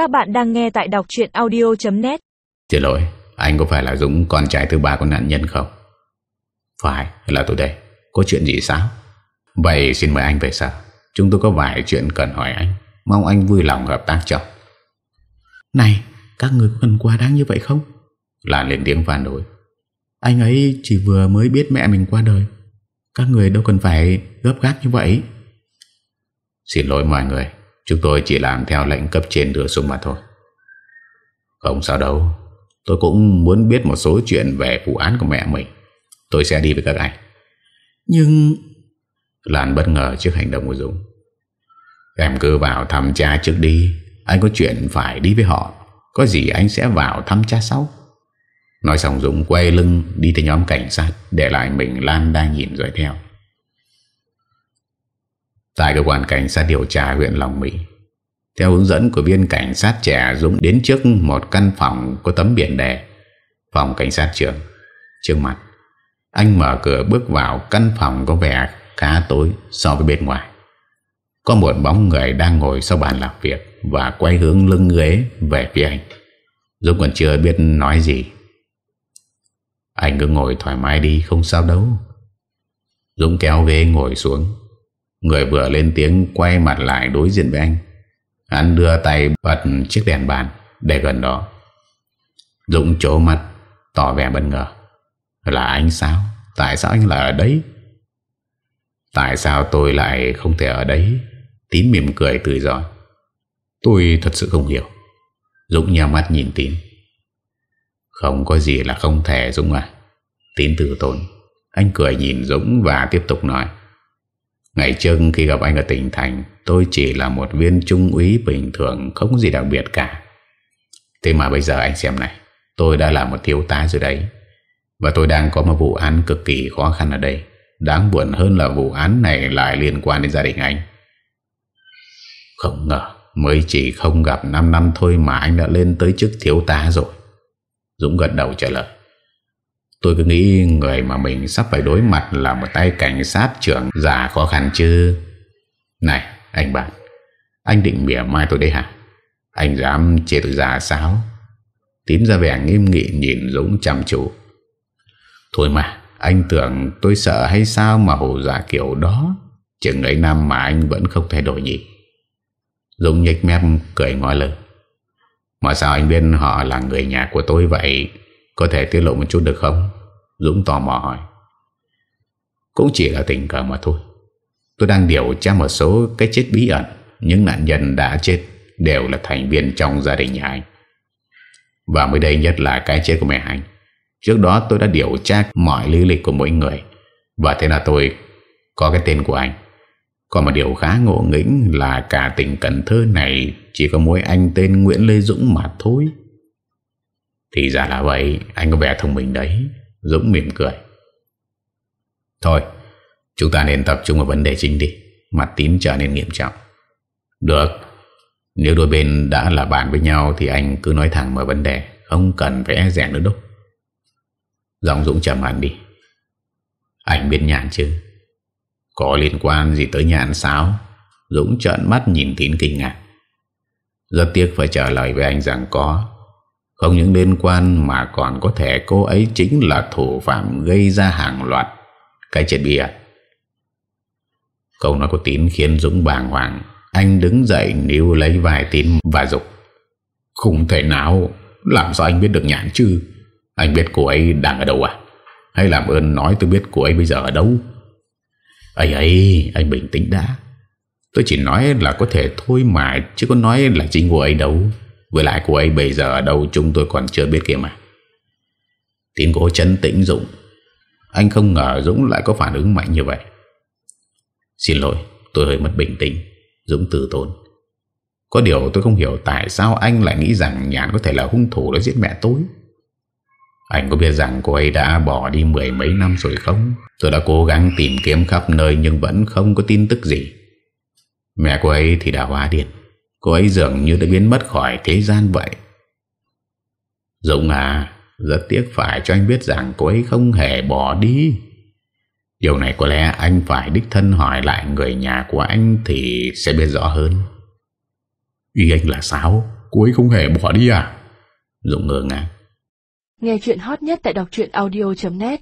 Các bạn đang nghe tại đọc chuyện audio.net Xin lỗi, anh có phải là Dũng con trai thứ ba của nạn nhân không? Phải, là tôi đây. Có chuyện gì sao? Vậy xin mời anh về sở. Chúng tôi có vài chuyện cần hỏi anh. Mong anh vui lòng hợp tác cho. Này, các người có cần quá đáng như vậy không? Lan lên tiếng phản đối. Anh ấy chỉ vừa mới biết mẹ mình qua đời. Các người đâu cần phải gấp gáp như vậy. Xin lỗi mọi người. Chúng tôi chỉ làm theo lệnh cấp trên đưa xuống mà thôi. Không sao đâu. Tôi cũng muốn biết một số chuyện về vụ án của mẹ mình. Tôi sẽ đi với các anh. Nhưng... Lan bất ngờ trước hành động của Dũng. Em cứ vào thăm cha trước đi. Anh có chuyện phải đi với họ. Có gì anh sẽ vào thăm cha sau. Nói xong Dũng quay lưng đi tới nhóm cảnh sát để lại mình Lan đang nhìn rồi theo. Tại cơ quan cảnh sát điều tra huyện Long Mỹ. Theo hướng dẫn của viên cảnh sát trẻ Dũng, đến trước một căn phòng có tấm biển đề Phòng cảnh sát trưởng Trước mặt. Anh mở cửa bước vào, căn phòng có vẻ khá tối so với bên ngoài. Có một bóng người đang ngồi sau bàn làm việc Và quay hướng lưng ghế về phía anh. Dũng còn chưa biết nói gì. Anh cứ ngồi thoải mái đi, Không sao đâu. Dũng kéo ghế ngồi xuống. Người vừa lên tiếng quay mặt lại đối diện với anh. Hắn đưa tay bật chiếc đèn bàn Để gần đó. Dũng trố mặt Tỏ vẻ bất ngờ. Là anh sao? Tại sao anh lại ở đấy? Tại sao tôi lại không thể ở đấy? Tín mỉm cười tươi giỏi. Tôi thật sự không hiểu. Dũng nhào mắt nhìn Tín. Không có gì là không thể, Dũng à. Tín từ tốn. Anh cười nhìn Dũng và tiếp tục nói. Ngày trước khi gặp anh ở tỉnh thành, Tôi chỉ là một viên trung úy bình thường, Không có gì đặc biệt cả. Thế mà bây giờ anh xem này, Tôi đã là một thiếu tá rồi đấy. Và tôi đang có một vụ án cực kỳ khó khăn ở đây. Đáng buồn hơn là vụ án này lại liên quan đến gia đình anh. Không ngờ, Mới chỉ không gặp 5 năm thôi mà anh đã lên tới chức thiếu tá rồi. Dũng gật đầu trả lời. Tôi cứ nghĩ người mà mình sắp phải đối mặt là một tay cảnh sát trưởng già khó khăn chứ. Này, anh bạn, anh định mỉa mai tôi đấy hả? Anh dám chê tôi già sao? Tím ra vẻ nghiêm nghị nhìn Dũng chăm chú. Thôi mà, anh tưởng tôi sợ hay sao mà hồ giả kiểu đó? Chừng ấy năm mà anh vẫn không thay đổi gì Dũng nhếch mép cười ngói lời. Mà sao anh biết họ là người nhà của tôi vậy? Có thể tiết lộ một chút được không? Dũng tò mò hỏi. Cũng chỉ là tình cờ mà thôi. Tôi đang điều tra một số cái chết bí ẩn. Những nạn nhân đã chết Đều là thành viên trong gia đình nhà anh. Và mới đây nhất là cái chết của mẹ anh. Trước đó tôi đã điều tra mọi lý lịch của mỗi người. Và thế là tôi có cái tên của anh. Còn một điều khá ngộ nghĩnh là cả tỉnh Cần Thơ này Chỉ có mỗi anh tên Nguyễn Lê Dũng mà thôi thì ra là vậy, Anh có vẻ thông minh đấy. Dũng mỉm cười. Thôi, Chúng ta nên tập trung vào vấn đề chính đi. Mặt tín trở nên nghiêm trọng. Được. Nếu đôi bên đã là bạn với nhau Thì anh cứ nói thẳng vào vấn đề. Không cần phải e rẻ nữa đúc Giọng Dũng trầm hẳn đi. Anh biết nhạn chứ? Có liên quan gì tới nhạn sao? Dũng trợn mắt nhìn tín kinh ngạc. Rất tiếc phải trả lời với anh rằng có không những liên quan mà còn có thể cô ấy chính là thủ phạm gây ra hàng loạt cái chết bia. Câu nói của Tín khiến Dũng bàng hoàng. Anh đứng dậy níu lấy vài Tín và dục Không thể nào, làm sao anh biết được nhãn chứ? Anh biết cô ấy đang ở đâu à? Hay làm ơn nói tôi biết cô ấy bây giờ ở đâu? ấy ấy, anh bình tĩnh đã. Tôi chỉ nói là có thể thôi mà, chứ có nói là chính cô ấy đâu. Với lại cô ấy bây giờ ở đâu chúng tôi còn chưa biết kìa mà. Tín cố chấn tĩnh Dũng. Anh không ngờ Dũng lại có phản ứng mạnh như vậy. Xin lỗi, Tôi hơi mất bình tĩnh. Dũng từ tốn. Có điều tôi không hiểu tại sao anh lại nghĩ rằng Nhàn có thể là hung thủ đã giết mẹ tôi. Anh có biết rằng cô ấy đã bỏ đi mười mấy năm rồi không? Tôi đã cố gắng tìm kiếm khắp nơi Nhưng vẫn không có tin tức gì. Mẹ cô ấy thì đã hóa điên. Cô ấy dường như đã biến mất khỏi thế gian vậy. Dũng à Rất tiếc phải cho anh biết rằng cô ấy không hề bỏ đi. Điều này có lẽ anh phải đích thân hỏi lại người nhà của anh thì sẽ biết rõ hơn. Ý anh là sao? Cô ấy không hề bỏ đi à? Dũng ngờ ngàng. Nghe chuyện hot nhất tại đọc truyện audio.net